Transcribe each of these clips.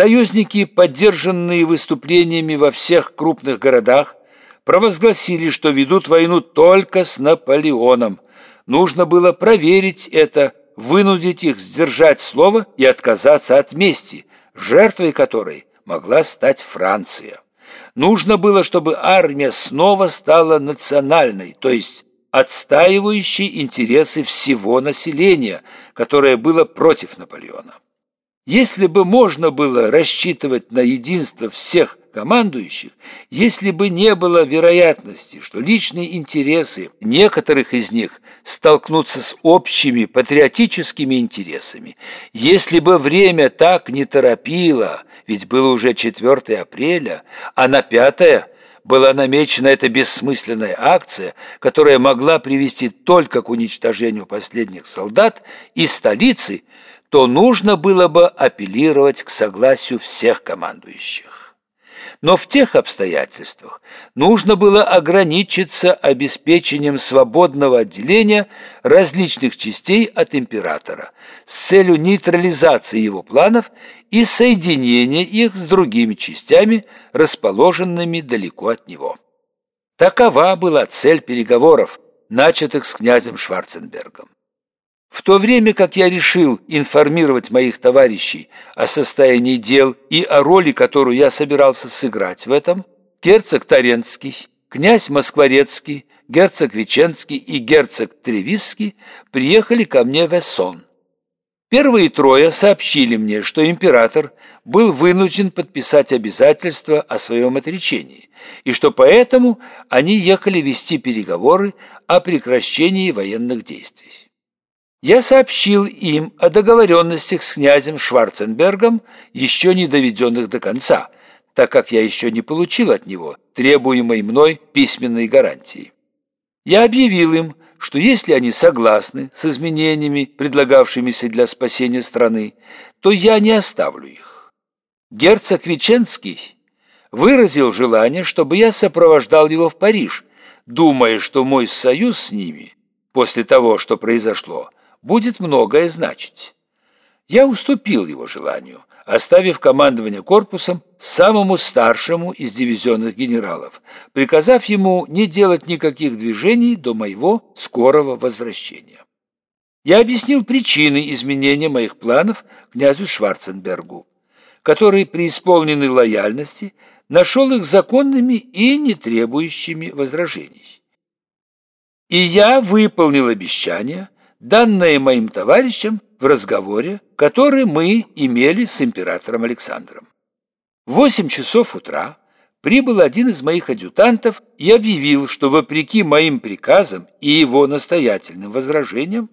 Союзники, поддержанные выступлениями во всех крупных городах, провозгласили, что ведут войну только с Наполеоном. Нужно было проверить это, вынудить их сдержать слово и отказаться от мести, жертвой которой могла стать Франция. Нужно было, чтобы армия снова стала национальной, то есть отстаивающей интересы всего населения, которое было против Наполеона. Если бы можно было рассчитывать на единство всех командующих, если бы не было вероятности, что личные интересы некоторых из них столкнутся с общими патриотическими интересами, если бы время так не торопило, ведь было уже 4 апреля, а на 5 была намечена эта бессмысленная акция, которая могла привести только к уничтожению последних солдат из столицы, то нужно было бы апеллировать к согласию всех командующих. Но в тех обстоятельствах нужно было ограничиться обеспечением свободного отделения различных частей от императора с целью нейтрализации его планов и соединения их с другими частями, расположенными далеко от него. Такова была цель переговоров, начатых с князем Шварценбергом. В то время как я решил информировать моих товарищей о состоянии дел и о роли, которую я собирался сыграть в этом, герцог Таренский, князь Москворецкий, герцог Веченский и герцог Тревисский приехали ко мне в Эссон. Первые трое сообщили мне, что император был вынужден подписать обязательство о своем отречении, и что поэтому они ехали вести переговоры о прекращении военных действий. Я сообщил им о договоренностях с князем Шварценбергом, еще не доведенных до конца, так как я еще не получил от него требуемой мной письменной гарантии. Я объявил им, что если они согласны с изменениями, предлагавшимися для спасения страны, то я не оставлю их. Герцог Веченский выразил желание, чтобы я сопровождал его в Париж, думая, что мой союз с ними, после того, что произошло, будет многое значить. Я уступил его желанию, оставив командование корпусом самому старшему из дивизионных генералов, приказав ему не делать никаких движений до моего скорого возвращения. Я объяснил причины изменения моих планов князю Шварценбергу, который при исполненной лояльности нашел их законными и не требующими возражений. И я выполнил обещание – данное моим товарищам в разговоре, который мы имели с императором Александром. В восемь часов утра прибыл один из моих адъютантов и объявил, что вопреки моим приказам и его настоятельным возражениям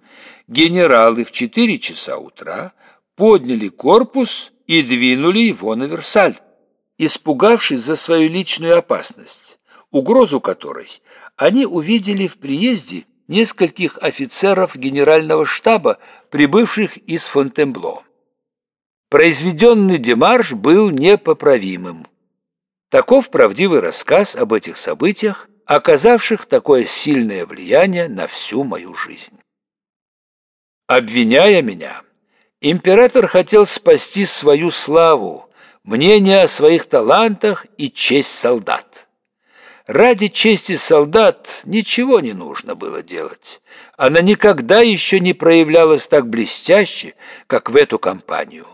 генералы в четыре часа утра подняли корпус и двинули его на Версаль, испугавшись за свою личную опасность, угрозу которой они увидели в приезде нескольких офицеров генерального штаба, прибывших из Фонтенбло. Произведенный демарш был непоправимым. Таков правдивый рассказ об этих событиях, оказавших такое сильное влияние на всю мою жизнь. Обвиняя меня, император хотел спасти свою славу, мнение о своих талантах и честь солдат. Ради чести солдат ничего не нужно было делать. Она никогда еще не проявлялась так блестяще, как в эту кампанию.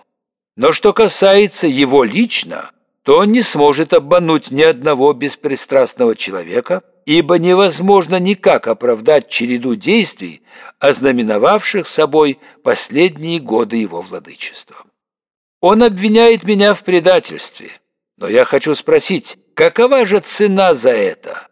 Но что касается его лично, то он не сможет обмануть ни одного беспристрастного человека, ибо невозможно никак оправдать череду действий, ознаменовавших собой последние годы его владычества. Он обвиняет меня в предательстве, но я хочу спросить, Какова же цена за это?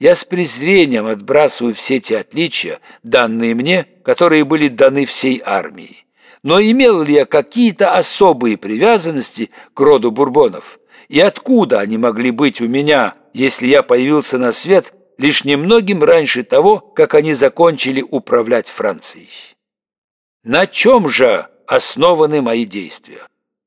Я с презрением отбрасываю все те отличия, данные мне, которые были даны всей армии. Но имел ли я какие-то особые привязанности к роду Бурбонов? И откуда они могли быть у меня, если я появился на свет лишь немногим раньше того, как они закончили управлять Францией? На чем же основаны мои действия?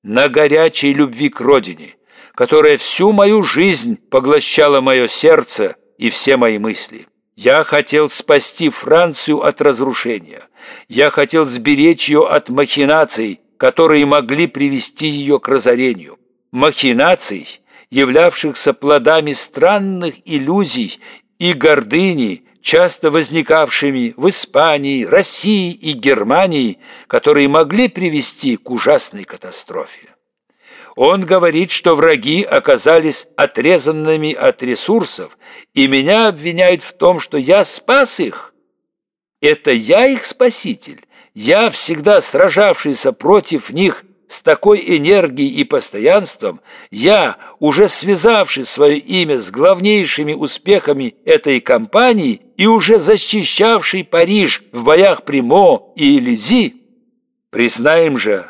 На горячей любви к родине – которая всю мою жизнь поглощала мое сердце и все мои мысли. Я хотел спасти Францию от разрушения. Я хотел сберечь ее от махинаций, которые могли привести ее к разорению. махинаций, являвшихся плодами странных иллюзий и гордыни, часто возникавшими в Испании, России и Германии, которые могли привести к ужасной катастрофе. Он говорит, что враги оказались отрезанными от ресурсов, и меня обвиняют в том, что я спас их. Это я их спаситель. Я, всегда сражавшийся против них с такой энергией и постоянством, я, уже связавший свое имя с главнейшими успехами этой кампании и уже защищавший Париж в боях Примо и Элизи, признаем же,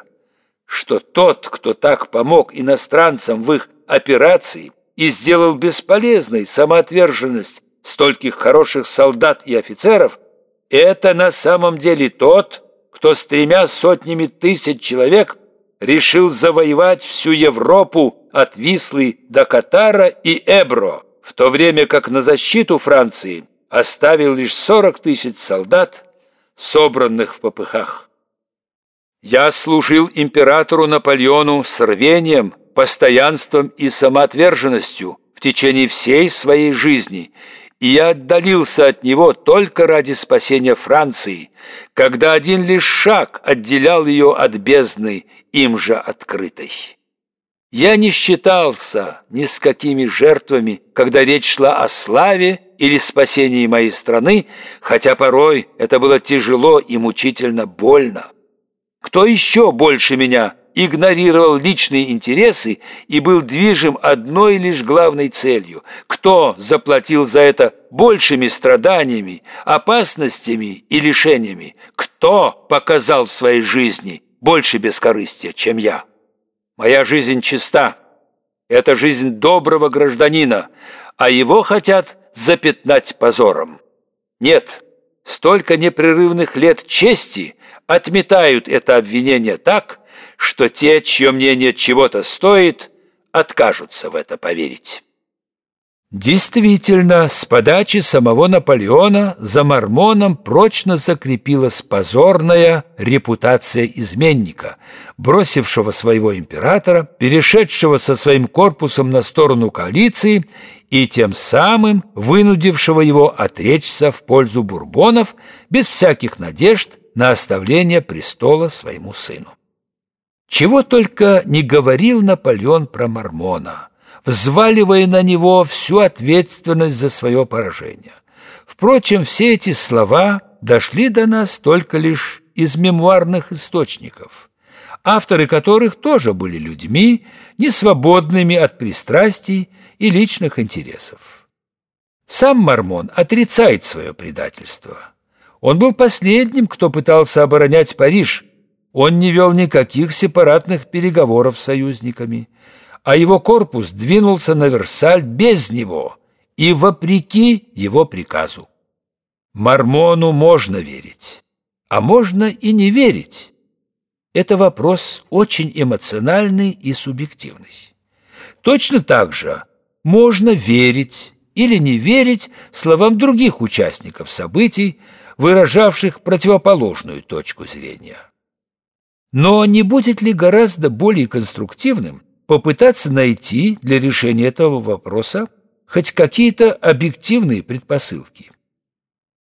что тот, кто так помог иностранцам в их операции и сделал бесполезной самоотверженность стольких хороших солдат и офицеров, это на самом деле тот, кто с тремя сотнями тысяч человек решил завоевать всю Европу от Вислы до Катара и Эбро, в то время как на защиту Франции оставил лишь сорок тысяч солдат, собранных в попыхах. Я служил императору Наполеону с рвением, постоянством и самоотверженностью в течение всей своей жизни, и я отдалился от него только ради спасения Франции, когда один лишь шаг отделял ее от бездны, им же открытой. Я не считался ни с какими жертвами, когда речь шла о славе или спасении моей страны, хотя порой это было тяжело и мучительно больно. Кто еще больше меня игнорировал личные интересы и был движим одной лишь главной целью? Кто заплатил за это большими страданиями, опасностями и лишениями? Кто показал в своей жизни больше бескорыстия, чем я? Моя жизнь чиста. Это жизнь доброго гражданина, а его хотят запятнать позором. Нет, столько непрерывных лет чести – отметают это обвинение так, что те, чье мнение чего-то стоит, откажутся в это поверить. Действительно, с подачи самого Наполеона за Мормоном прочно закрепилась позорная репутация изменника, бросившего своего императора, перешедшего со своим корпусом на сторону коалиции и тем самым вынудившего его отречься в пользу бурбонов без всяких надежд на оставление престола своему сыну. Чего только не говорил Наполеон про Мормона, взваливая на него всю ответственность за свое поражение. Впрочем, все эти слова дошли до нас только лишь из мемуарных источников, авторы которых тоже были людьми, несвободными от пристрастий и личных интересов. Сам Мормон отрицает свое предательство – он был последним, кто пытался оборонять Париж. Он не вел никаких сепаратных переговоров с союзниками, а его корпус двинулся на Версаль без него и вопреки его приказу. Мормону можно верить, а можно и не верить. Это вопрос очень эмоциональный и субъективный. Точно так же можно верить или не верить словам других участников событий, выражавших противоположную точку зрения. Но не будет ли гораздо более конструктивным попытаться найти для решения этого вопроса хоть какие-то объективные предпосылки?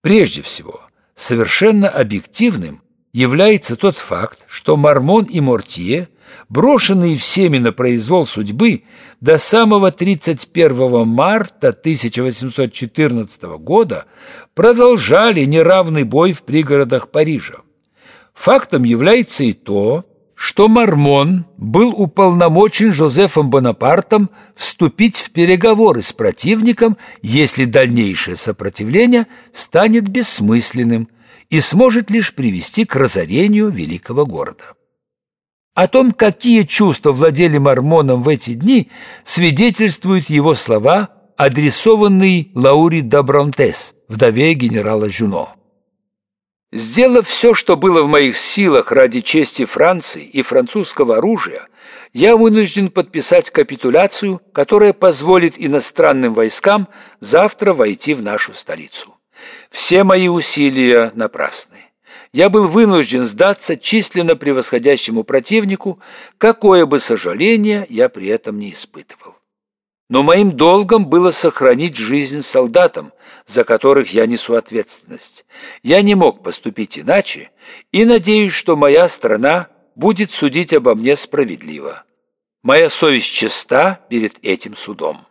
Прежде всего, совершенно объективным является тот факт, что Мормон и Мортье, брошенные всеми на произвол судьбы до самого 31 марта 1814 года, продолжали неравный бой в пригородах Парижа. Фактом является и то, что Мормон был уполномочен Жозефом Бонапартом вступить в переговоры с противником, если дальнейшее сопротивление станет бессмысленным – и сможет лишь привести к разорению великого города. О том, какие чувства владели Мормоном в эти дни, свидетельствуют его слова, адресованные Лаури Добронтес, вдове генерала Жюно. Сделав все, что было в моих силах ради чести Франции и французского оружия, я вынужден подписать капитуляцию, которая позволит иностранным войскам завтра войти в нашу столицу. Все мои усилия напрасны. я был вынужден сдаться численно превосходящему противнику, какое бы сожаление я при этом не испытывал. Но моим долгом было сохранить жизнь солдатам, за которых я несу ответственность. Я не мог поступить иначе и надеюсь, что моя страна будет судить обо мне справедливо. Моя совесть чиста перед этим судом.